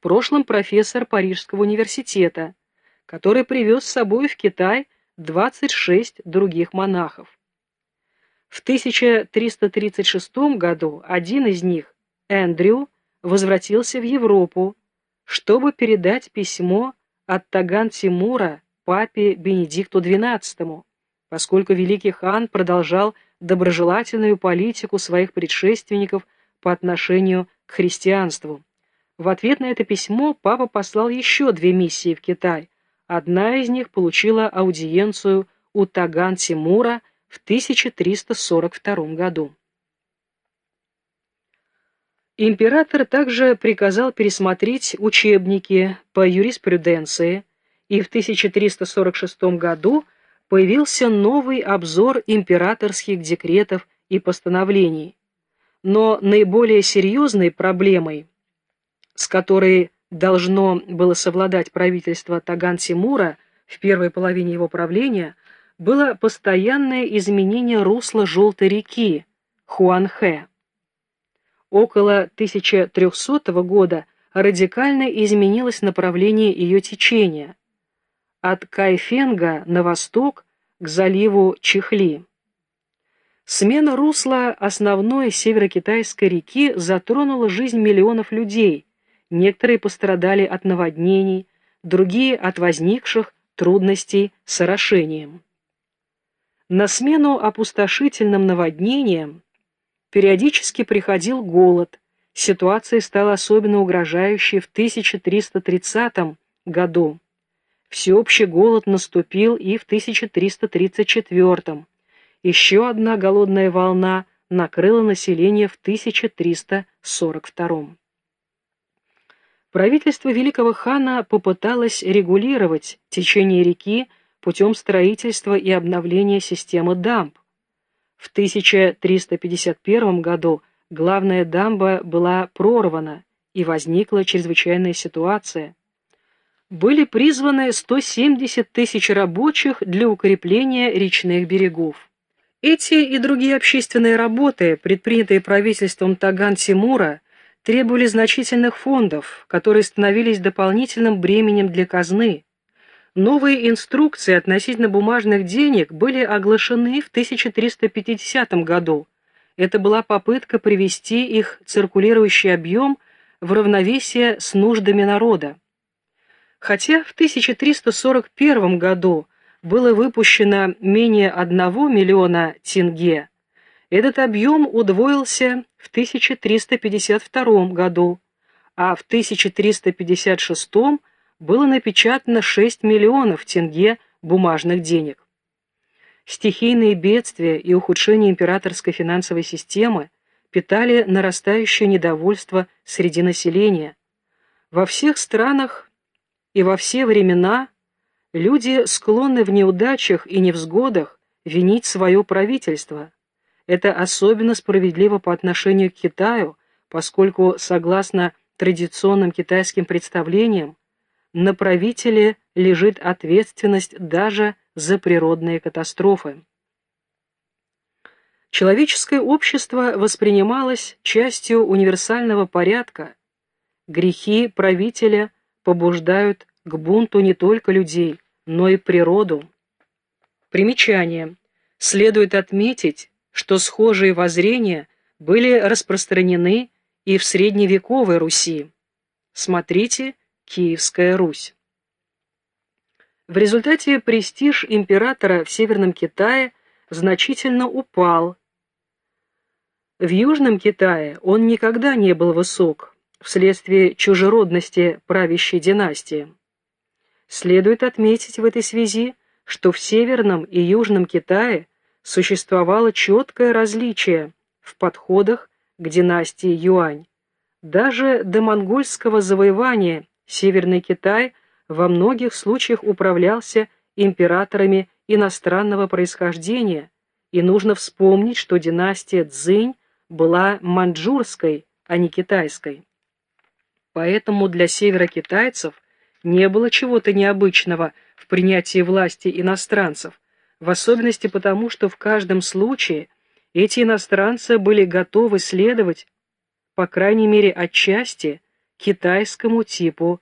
прошлом профессор Парижского университета, который привез с собой в Китай 26 других монахов. В 1336 году один из них, Эндрю, возвратился в Европу, чтобы передать письмо от Таган-Тимура папе Бенедикту XII, поскольку великий хан продолжал доброжелательную политику своих предшественников по отношению к христианству. В ответ на это письмо папа послал еще две миссии в Китай. Одна из них получила аудиенцию у Таган-Тимура в 1342 году. Император также приказал пересмотреть учебники по юриспруденции, и в 1346 году появился новый обзор императорских декретов и постановлений. Но наиболее серьезной проблемой, с которой должно было совладать правительство Таган-Тимура в первой половине его правления, было постоянное изменение русла Желтой реки Хуанхэ. Около 1300 года радикально изменилось направление ее течения от Кайфенга на восток к заливу Чихли. Смена русла основной северокитайской реки затронула жизнь миллионов людей, некоторые пострадали от наводнений, другие от возникших трудностей с орошением. На смену опустошительным наводнениям периодически приходил голод. Ситуация стала особенно угрожающей в 1330 году. Всеобщий голод наступил и в 1334 Еще одна голодная волна накрыла население в 1342 Правительство великого хана попыталось регулировать течение реки путем строительства и обновления системы дамб. В 1351 году главная дамба была прорвана, и возникла чрезвычайная ситуация. Были призваны 170 тысяч рабочих для укрепления речных берегов. Эти и другие общественные работы, предпринятые правительством Таган-Тимура, требовали значительных фондов, которые становились дополнительным бременем для казны, Новые инструкции относительно бумажных денег были оглашены в 1350 году. Это была попытка привести их циркулирующий объем в равновесие с нуждами народа. Хотя в 1341 году было выпущено менее 1 миллиона тенге, этот объем удвоился в 1352 году, а в 1356 году было напечатано 6 миллионов тенге бумажных денег. Стихийные бедствия и ухудшение императорской финансовой системы питали нарастающее недовольство среди населения. Во всех странах и во все времена люди склонны в неудачах и невзгодах винить свое правительство. Это особенно справедливо по отношению к Китаю, поскольку, согласно традиционным китайским представлениям, на правителе лежит ответственность даже за природные катастрофы. Человеческое общество воспринималось частью универсального порядка. Грехи правителя побуждают к бунту не только людей, но и природу. Примечание. Следует отметить, что схожие воззрения были распространены и в средневековой Руси. Смотрите Киевская Русь. В результате престиж императора в Северном Китае значительно упал. В Южном Китае он никогда не был высок вследствие чужеродности правящей династии. Следует отметить в этой связи, что в Северном и Южном Китае существовало четкое различие в подходах к династии Юань. Даже до монгольского завоевания Северный Китай во многих случаях управлялся императорами иностранного происхождения, и нужно вспомнить, что династия Цзинь была маньчжурской, а не китайской. Поэтому для северокитайцев не было чего-то необычного в принятии власти иностранцев, в особенности потому, что в каждом случае эти иностранцы были готовы следовать, по крайней мере отчасти, китайскому типу